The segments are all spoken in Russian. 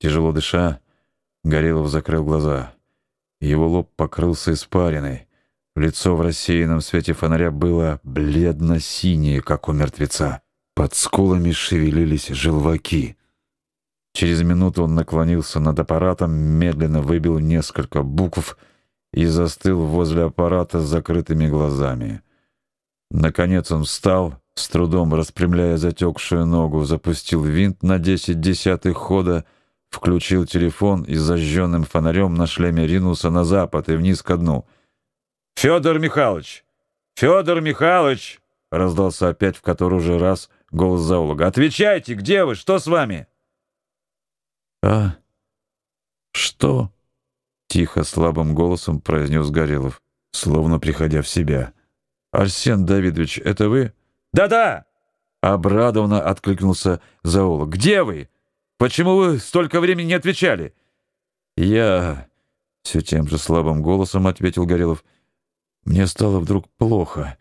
Тяжело дыша, Горелов закрыл глаза. Его лоб покрылся испариной. Лицо в рассеянном свете фонаря было бледно-синее, как у мертвеца. Под скулами шевелились желваки. Через минуту он наклонился над аппаратом, медленно выбил несколько букв и застыл возле аппарата с закрытыми глазами. Наконец он встал, с трудом распрямляя затекшую ногу, запустил винт на десять десятых хода, включил телефон и зажженным фонарем на шлеме ринулся на запад и вниз ко дну. «Федор Михайлович! Федор Михайлович!» раздался опять в который уже раз голос зоолога. «Отвечайте, где вы? Что с вами?» «А что?» — тихо, слабым голосом произнес Горелов, словно приходя в себя. «Арсен Давидович, это вы?» «Да-да!» — обрадованно откликнулся зоолог. «Где вы? Почему вы столько времени не отвечали?» «Я...» — все тем же слабым голосом ответил Горелов. «Мне стало вдруг плохо.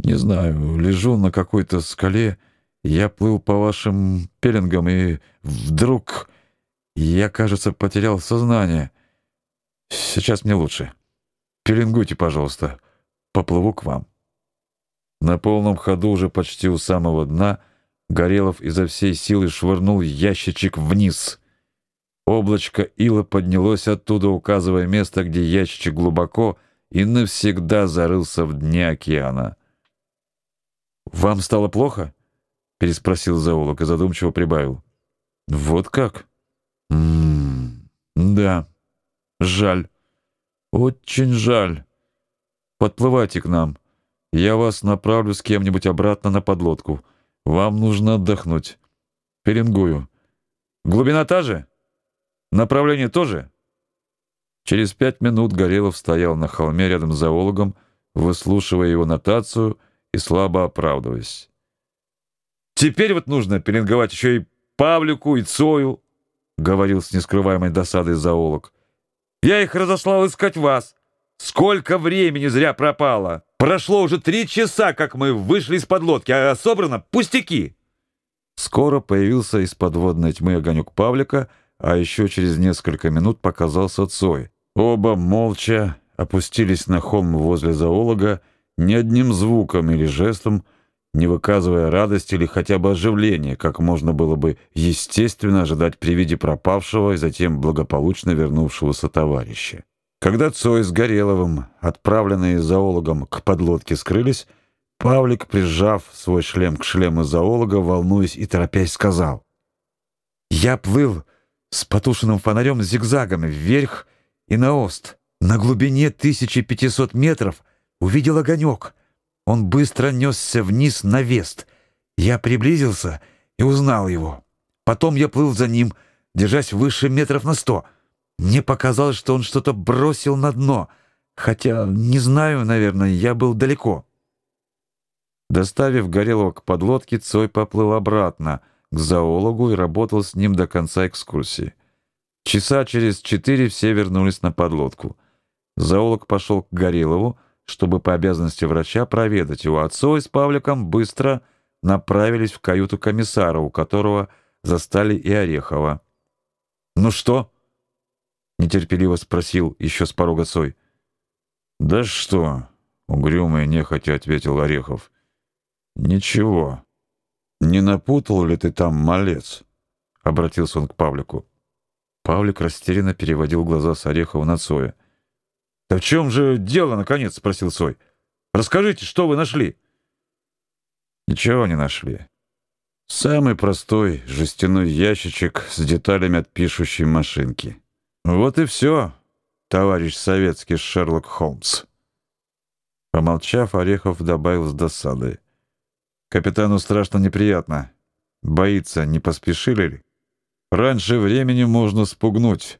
Не знаю, лежу на какой-то скале, я плыл по вашим пеленгам, и вдруг...» Я, кажется, потерял сознание. Сейчас мне лучше. Пеленгуйте, пожалуйста. Поплыву к вам. На полном ходу уже почти у самого дна Горелов изо всей силы швырнул ящичек вниз. Облачко ила поднялось оттуда, указывая место, где ящичек глубоко и навсегда зарылся в дне океана. «Вам стало плохо?» — переспросил зоолог и задумчиво прибавил. «Вот как?» М да. Жаль. Очень жаль. Подплывайте к нам. Я вас направлю с кем-нибудь обратно на подлодку. Вам нужно отдохнуть. Пеленгую. Глубина та же? Направление тоже? Через пять минут Горелов стоял на холме рядом с зоологом, выслушивая его нотацию и слабо оправдываясь. Теперь вот нужно пеленговать еще и Павлику, и Цою, говорил с нескрываемой досадой зоолог. Я их разослал искать вас. Сколько времени зря пропало. Прошло уже три часа, как мы вышли из подлодки, а собрано пустяки. Скоро появился из подводной тьмы огонек Павлика, а еще через несколько минут показался Цой. Оба молча опустились на холм возле зоолога, ни одним звуком или жестом не выказывая радости или хотя бы оживления, как можно было бы естественно ожидать при виде пропавшего и затем благополучно вернувшегося товарища. Когда Цой с Гореловым, отправленные зоологом к подлодке, скрылись, Павлик, прижав свой шлем к шлему зоолога, волнуясь и торопясь, сказал: "Я плыл с потушенным фонарем зигзагами вверх и на ост. На глубине 1500 метров увидел огонек. Он быстро несся вниз на вест. Я приблизился и узнал его. Потом я плыл за ним, держась выше метров на сто. Мне показалось, что он что-то бросил на дно, хотя, не знаю, наверное, я был далеко. Доставив Горелого к подлодке, Цой поплыл обратно к зоологу и работал с ним до конца экскурсии. Часа через четыре все вернулись на подлодку. Зоолог пошел к Горелову, чтобы по обязанности врача проведать его. Отцой с Павликом быстро направились в каюту комиссара, у которого застали и Орехова. «Ну что?» — нетерпеливо спросил еще с порога Цой. «Да что?» — угрюмо и нехотя ответил Орехов. «Ничего. Не напутал ли ты там малец?» — обратился он к Павлику. Павлик растерянно переводил глаза с Орехова на Цоя. «Да в чем же дело, наконец?» — спросил Сой. «Расскажите, что вы нашли?» «Ничего не нашли. Самый простой жестяной ящичек с деталями от пишущей машинки. Вот и все, товарищ советский Шерлок Холмс». Помолчав, Орехов добавил с досадой. «Капитану страшно неприятно. Боится, не поспешили ли? Раньше времени можно спугнуть».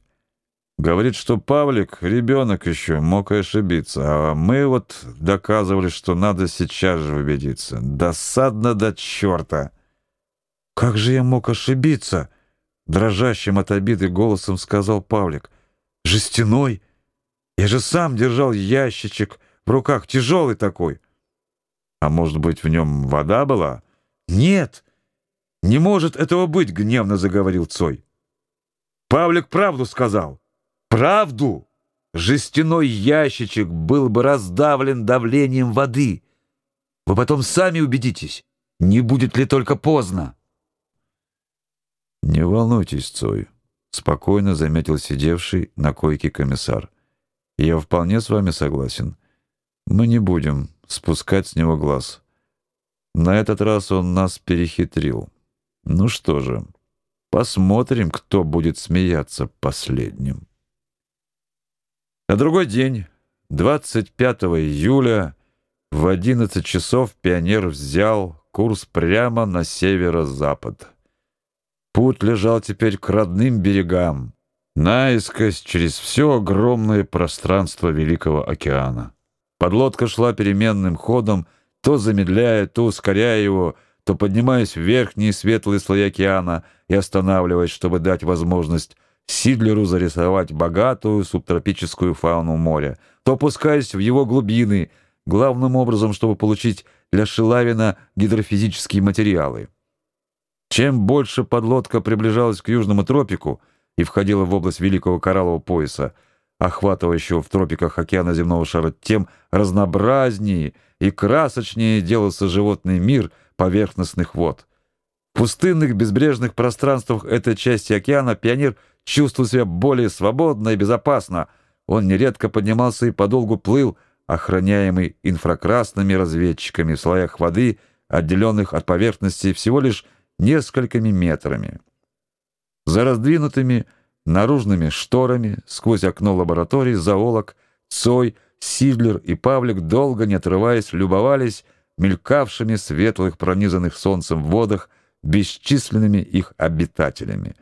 Говорит, что Павлик ребенок еще, мог и ошибиться. А мы вот доказывали, что надо сейчас же убедиться. Досадно до черта. Как же я мог ошибиться? Дрожащим от обиды голосом сказал Павлик. Жестяной? Я же сам держал ящичек в руках, тяжелый такой. А может быть, в нем вода была? Нет, не может этого быть, гневно заговорил Цой. Павлик правду сказал. Правду! Жестяной ящичек был бы раздавлен давлением воды. Вы потом сами убедитесь, не будет ли только поздно. «Не волнуйтесь, Цой», — спокойно заметил сидевший на койке комиссар. «Я вполне с вами согласен. Мы не будем спускать с него глаз. На этот раз он нас перехитрил. Ну что же, посмотрим, кто будет смеяться последним». На другой день, 25 июля, в 11 часов пионер взял курс прямо на северо-запад. Путь лежал теперь к родным берегам, наискось через все огромное пространство Великого океана. Подлодка шла переменным ходом, то замедляя, то ускоряя его, то поднимаясь в верхние светлые слои океана и останавливаясь, чтобы дать возможность Сидлеру зарисовать богатую субтропическую фауну моря, то опускаясь в его глубины, главным образом, чтобы получить для Шилавина гидрофизические материалы. Чем больше подлодка приближалась к южному тропику и входила в область Великого Кораллового пояса, охватывающего в тропиках океана земного шара, тем разнообразнее и красочнее делался животный мир поверхностных вод. В пустынных безбрежных пространствах этой части океана пионер чувствовал себя более свободно и безопасно. Он нередко поднимался и подолгу плыл, охраняемый инфракрасными разведчиками в слоях воды, отделенных от поверхности всего лишь несколькими метрами. За раздвинутыми наружными шторами сквозь окно лаборатории зоолог Цой, Сидлер и Павлик долго не отрываясь любовались мелькавшими светлых пронизанных солнцем водах бесчисленными их обитателями.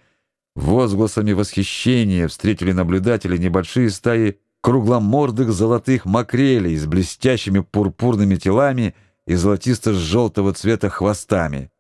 Возгласами восхищения встретили наблюдатели небольшие стаи кругломордых золотых макрелей с блестящими пурпурными телами и золотисто-желтого цвета хвостами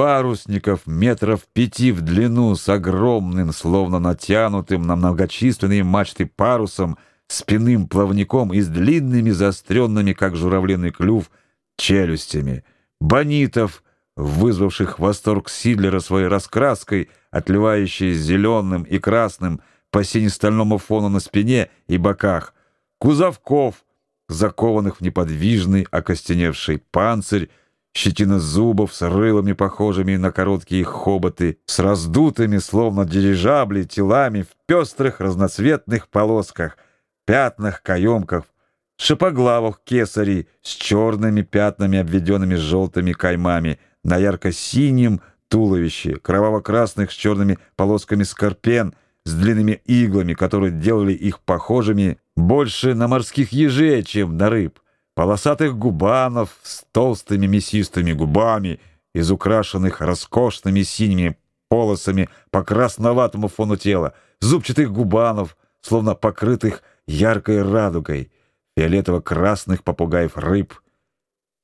парусников метров пяти в длину с огромным, словно натянутым на многочисленные мачты парусом, спинным плавником и с длинными заостренными, как журавлиный клюв, челюстями, бонитов, вызвавших восторг Сидлера своей раскраской, отливающей зеленым и красным по сине-стальному фону на спине и боках, кузовков, закованных в неподвижный окостеневший панцирь, щетина зубов с рылами, похожими на короткие хоботы, с раздутыми, словно дирижабли, телами в пестрых разноцветных полосках, пятнах, каемках, шипоглавых кесарей с черными пятнами, обведенными желтыми каймами, на ярко-синем туловище, кроваво-красных с черными полосками скорпен, с длинными иглами, которые делали их похожими больше на морских ежей, чем на рыб полосатых губанов с толстыми мясистыми губами, из украшенных роскошными синими полосами по красноватому фону тела, зубчатых губанов, словно покрытых яркой радугой, фиолетово-красных попугаев рыб.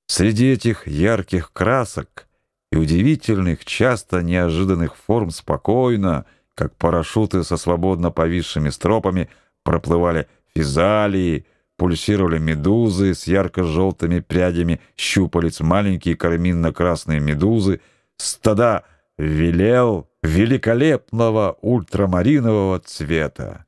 Среди этих ярких красок и удивительных, часто неожиданных форм спокойно, как парашюты со свободно повисшими стропами, проплывали физалии, пульсировали медузы с ярко-желтыми прядями щупалец, маленькие карминно-красные медузы, стада велел великолепного ультрамаринового цвета.